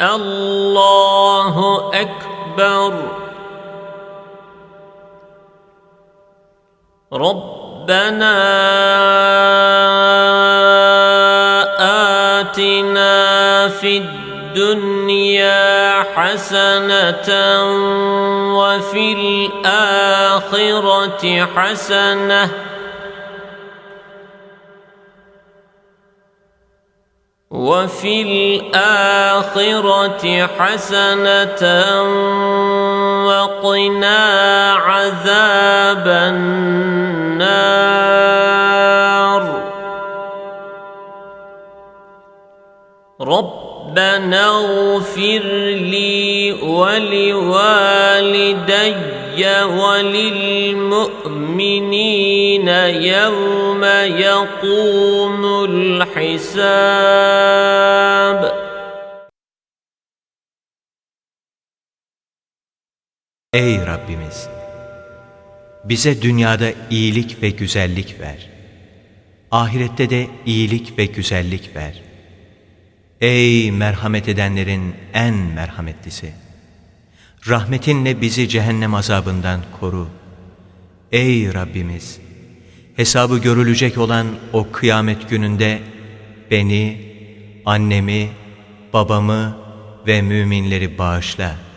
الله أكبر. ربنا آتنا في الدنيا حسنة وفي الآخرة حسنة وفي الآخرة حسنة وقنا عذاب النار. ربنا اغفر لي ولوالدي وللمؤمنين يوم يقوم الحساب Ey Rabbimiz! Bize dünyada iyilik ve güzellik ver. Ahirette de iyilik ve güzellik ver. Ey merhamet edenlerin en merhametlisi! Rahmetinle bizi cehennem azabından koru. Ey Rabbimiz! Hesabı görülecek olan o kıyamet gününde beni, annemi, babamı ve müminleri bağışla.''